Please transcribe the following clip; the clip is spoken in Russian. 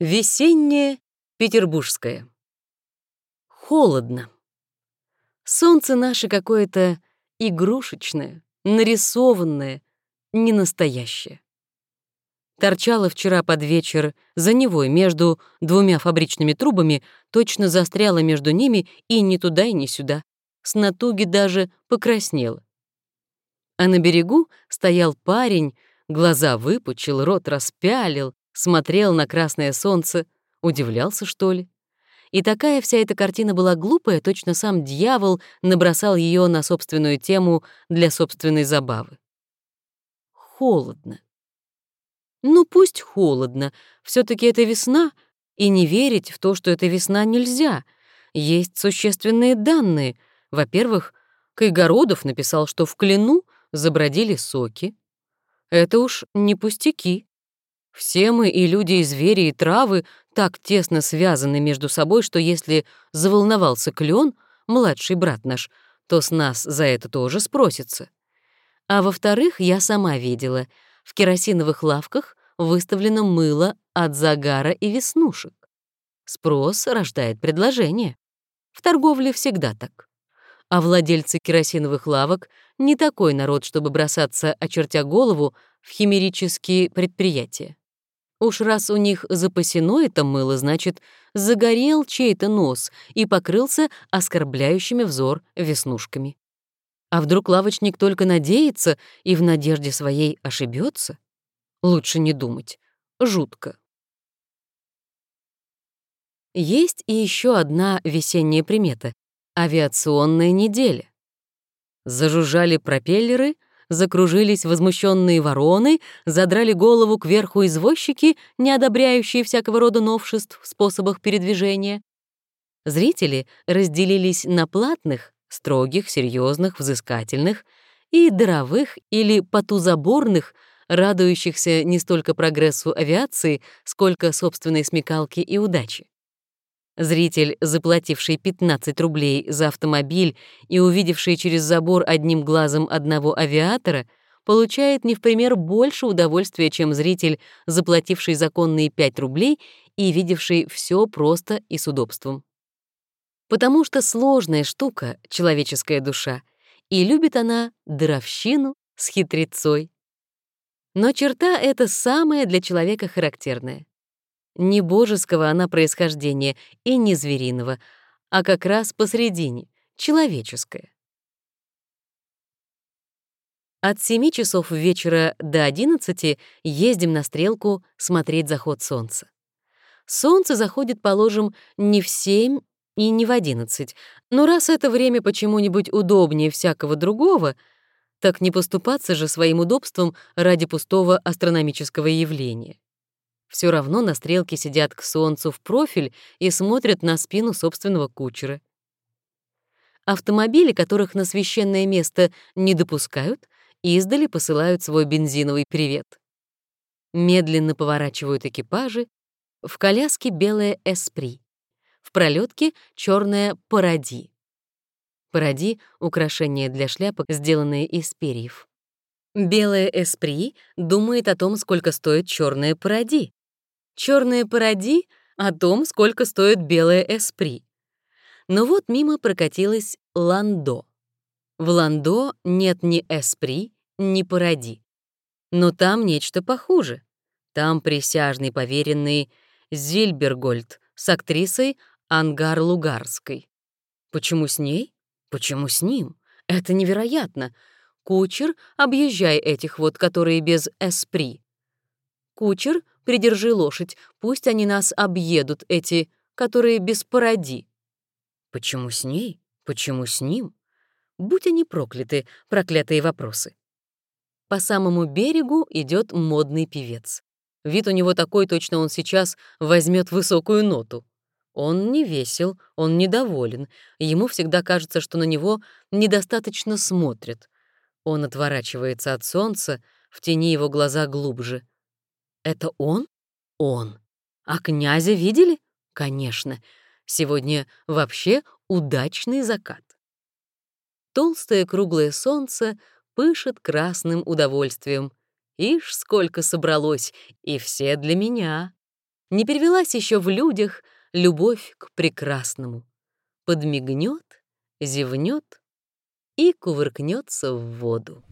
Весеннее петербургское. Холодно. Солнце наше какое-то игрушечное, нарисованное, ненастоящее. Торчало вчера под вечер за него между двумя фабричными трубами, точно застряла между ними и ни туда, и ни сюда. С натуги даже покраснела. А на берегу стоял парень, глаза выпучил, рот распялил, смотрел на красное солнце, удивлялся, что ли. И такая вся эта картина была глупая, точно сам дьявол набросал ее на собственную тему для собственной забавы. Холодно. Ну пусть холодно, все таки это весна, и не верить в то, что это весна, нельзя. Есть существенные данные. Во-первых, Кайгородов написал, что в Клину забродили соки. Это уж не пустяки. Все мы, и люди, и звери, и травы, так тесно связаны между собой, что если заволновался клен, младший брат наш, то с нас за это тоже спросится. А во-вторых, я сама видела, в керосиновых лавках выставлено мыло от загара и веснушек. Спрос рождает предложение. В торговле всегда так. А владельцы керосиновых лавок не такой народ, чтобы бросаться, очертя голову, в химерические предприятия. Уж раз у них запасено это мыло, значит, загорел чей-то нос и покрылся оскорбляющими взор веснушками. А вдруг лавочник только надеется и в надежде своей ошибется? Лучше не думать. Жутко. Есть и еще одна весенняя примета — авиационная неделя. Зажужжали пропеллеры — закружились возмущенные вороны, задрали голову кверху извозчики, не одобряющие всякого рода новшеств в способах передвижения. Зрители разделились на платных, строгих, серьезных, взыскательных и даровых или потузаборных, радующихся не столько прогрессу авиации, сколько собственной смекалки и удачи. Зритель, заплативший 15 рублей за автомобиль и увидевший через забор одним глазом одного авиатора, получает не в пример больше удовольствия, чем зритель, заплативший законные 5 рублей и видевший все просто и с удобством. Потому что сложная штука — человеческая душа, и любит она даровщину с хитрецой. Но черта эта самая для человека характерная. Не божеского она происхождения и не звериного, а как раз посредине, человеческое. От 7 часов вечера до 11 ездим на стрелку смотреть заход солнца. Солнце заходит, положим, не в 7 и не в 11, но раз это время почему-нибудь удобнее всякого другого, так не поступаться же своим удобством ради пустого астрономического явления. Все равно на стрелке сидят к солнцу в профиль и смотрят на спину собственного кучера. Автомобили, которых на священное место не допускают, издали посылают свой бензиновый привет. Медленно поворачивают экипажи, в коляске белая эспри, в пролетке черная паради. Паради — украшение для шляпок, сделанные из перьев. Белая эспри думает о том, сколько стоит черная паради, черные паради о том, сколько стоит белая эспри. Но вот мимо прокатилась Ландо. В Ландо нет ни эспри, ни паради. Но там нечто похуже. Там присяжный поверенный Зильбергольд с актрисой Ангар Лугарской. Почему с ней? Почему с ним? Это невероятно. Кучер, объезжай этих вот, которые без эспри. Кучер, придержи лошадь, пусть они нас объедут, эти, которые без пароди. Почему с ней? Почему с ним? Будь они прокляты, проклятые вопросы. По самому берегу идет модный певец. Вид у него такой, точно он сейчас возьмет высокую ноту. Он не весел, он недоволен, ему всегда кажется, что на него недостаточно смотрят. Он отворачивается от солнца, в тени его глаза глубже. Это он? Он. А князя видели? Конечно. Сегодня вообще удачный закат. Толстое круглое солнце пышет красным удовольствием. Ишь, сколько собралось, и все для меня. Не перевелась еще в людях любовь к прекрасному. Подмигнет, зевнет и кувыркнется в воду.